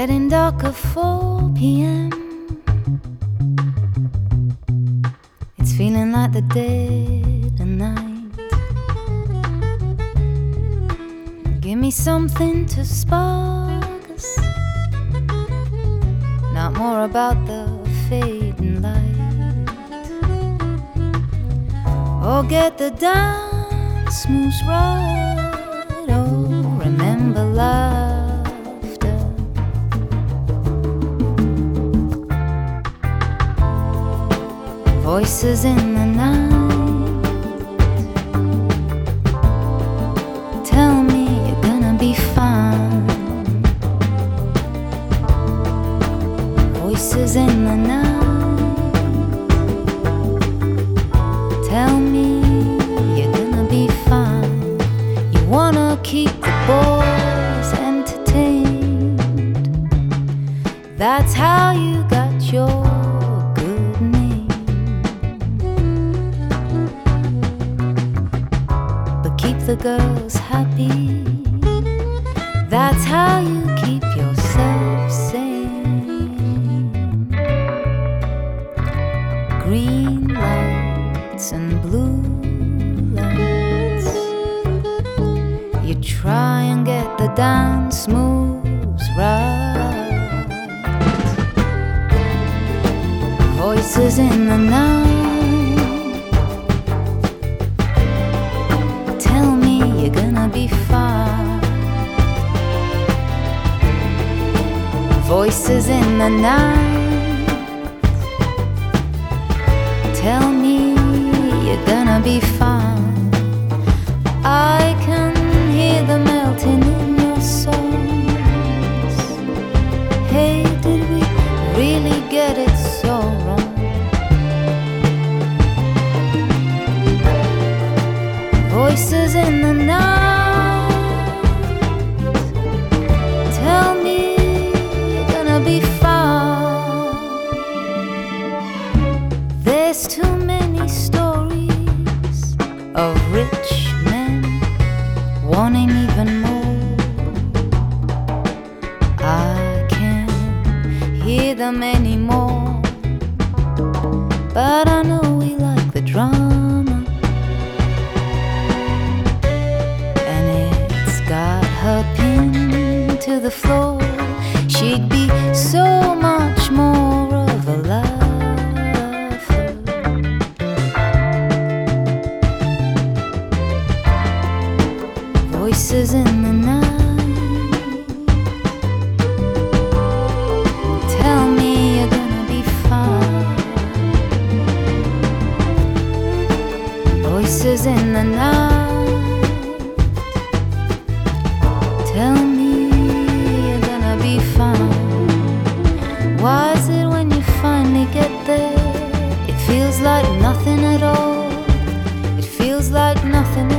Getting darker 4 p.m. It's feeling like the dead of night. Give me something to spark us. Not more about the fading light. Or get the dance moves right. Oh, remember laughter. Voices in the night. Tell me you're gonna be fine. Voices in the night. Tell me you're gonna be fine. You wanna keep the boys entertained. That's how you got your The girls happy. That's how you keep yourself sane. Green lights and blue lights. You try and get the dance moves right. Voices in the night. Voices in the night. Tell me you're gonna be fine. I can hear the melting in your songs. Hey, did we really get it so wrong? Voices in the night. Wanting even more. I can't hear them anymore, but I know we like the drama, and it's got her pinned to the floor. She'd be so much feels like nothing at all. It feels like nothing